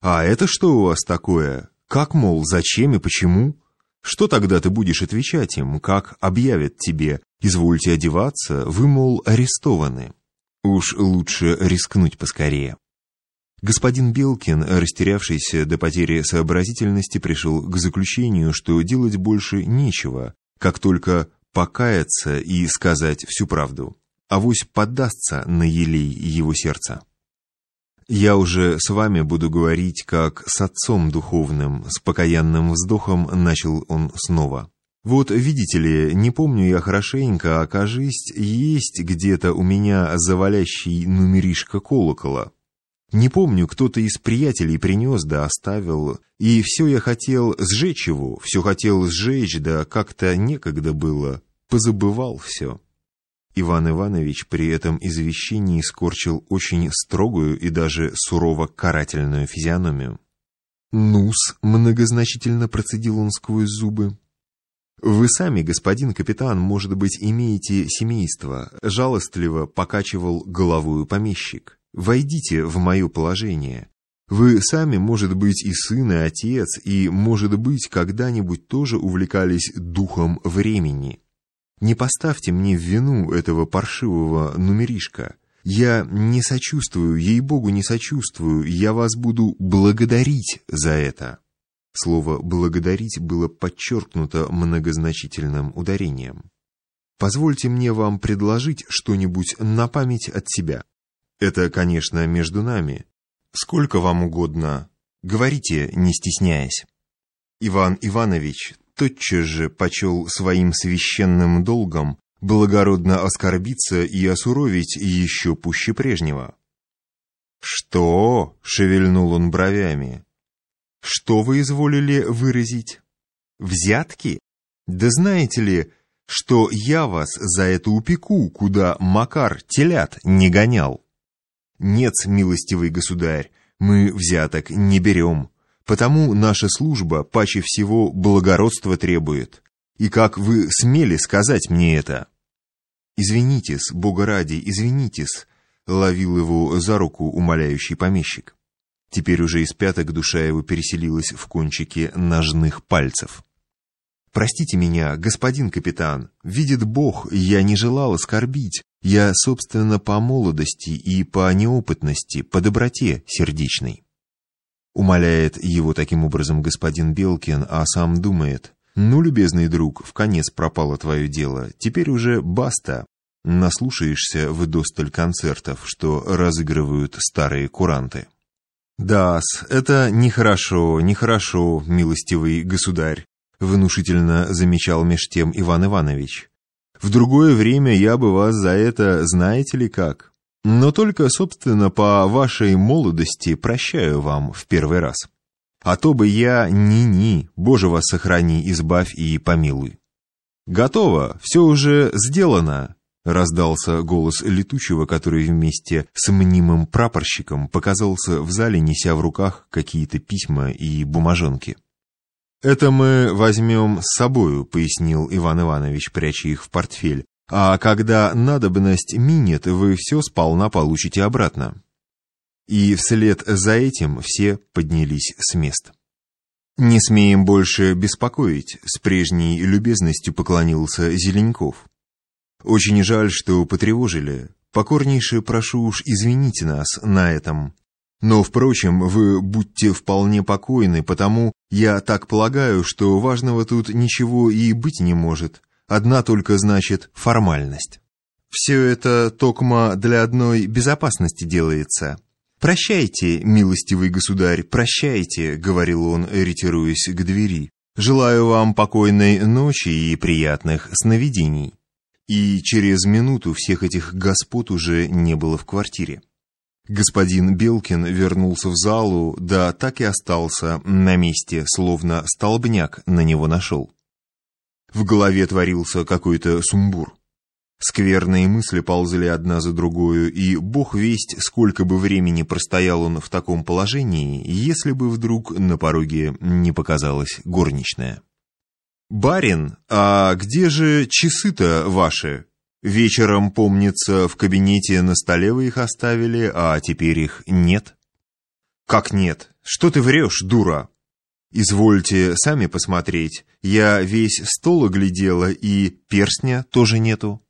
«А это что у вас такое? Как, мол, зачем и почему?» Что тогда ты будешь отвечать им, как объявят тебе «Извольте одеваться, вы, мол, арестованы». Уж лучше рискнуть поскорее. Господин Белкин, растерявшийся до потери сообразительности, пришел к заключению, что делать больше нечего, как только покаяться и сказать всю правду. Авось поддастся на елей его сердца. Я уже с вами буду говорить как с отцом духовным, с покаянным вздохом начал он снова. Вот, видите ли, не помню я хорошенько, а кажись, есть где-то у меня завалящий numеришка колокола. Не помню, кто-то из приятелей принес да оставил, и все я хотел сжечь его, все хотел сжечь, да как-то некогда было, позабывал все. Иван Иванович при этом извещении скорчил очень строгую и даже сурово карательную физиономию. «Ну-с», — многозначительно процедил он сквозь зубы. «Вы сами, господин капитан, может быть, имеете семейство», — жалостливо покачивал головою помещик. «Войдите в мое положение. Вы сами, может быть, и сын, и отец, и, может быть, когда-нибудь тоже увлекались духом времени». Не поставьте мне в вину этого паршивого нумеришка. Я не сочувствую, ей-богу, не сочувствую, я вас буду благодарить за это». Слово «благодарить» было подчеркнуто многозначительным ударением. «Позвольте мне вам предложить что-нибудь на память от себя. Это, конечно, между нами. Сколько вам угодно. Говорите, не стесняясь». Иван Иванович тотчас же почел своим священным долгом благородно оскорбиться и осуровить еще пуще прежнего. «Что?» — шевельнул он бровями. «Что вы изволили выразить? Взятки? Да знаете ли, что я вас за это упеку, куда Макар телят не гонял? Нет, милостивый государь, мы взяток не берем». Потому наша служба паче всего благородства требует. И как вы смели сказать мне это? Извинитесь, Бога ради, извинитесь, ловил его за руку умоляющий помещик. Теперь уже из пяток душа его переселилась в кончики ножных пальцев. «Простите меня, господин капитан, видит Бог, я не желал оскорбить. Я, собственно, по молодости и по неопытности, по доброте сердечной». Умоляет его таким образом господин Белкин, а сам думает, «Ну, любезный друг, в конец пропало твое дело, теперь уже баста». Наслушаешься в досталь концертов, что разыгрывают старые куранты. да это нехорошо, нехорошо, милостивый государь», внушительно замечал меж тем Иван Иванович. «В другое время я бы вас за это, знаете ли как, но только, собственно, по вашей молодости прощаю вам в первый раз. А то бы я ни-ни, Боже вас сохрани, избавь и помилуй. Готово, все уже сделано, раздался голос летучего, который вместе с мнимым прапорщиком показался в зале, неся в руках какие-то письма и бумажонки. «Это мы возьмем с собою», — пояснил Иван Иванович, пряча их в портфель, а когда надобность минет, вы все сполна получите обратно. И вслед за этим все поднялись с мест. «Не смеем больше беспокоить», — с прежней любезностью поклонился Зеленьков. «Очень жаль, что потревожили. Покорнейше прошу уж извините нас на этом. Но, впрочем, вы будьте вполне покойны, потому я так полагаю, что важного тут ничего и быть не может. Одна только, значит, формальность. Все это токмо для одной безопасности делается. «Прощайте, милостивый государь, прощайте», — говорил он, ретируясь к двери. «Желаю вам покойной ночи и приятных сновидений». И через минуту всех этих господ уже не было в квартире. Господин Белкин вернулся в залу, да так и остался на месте, словно столбняк на него нашел. В голове творился какой-то сумбур. Скверные мысли ползли одна за другую, и бог весть, сколько бы времени простоял он в таком положении, если бы вдруг на пороге не показалась горничная. «Барин, а где же часы-то ваши? Вечером, помнится, в кабинете на столе вы их оставили, а теперь их нет». Как нет? Что ты врешь, дура? Извольте сами посмотреть. Я весь стол оглядела, и перстня тоже нету.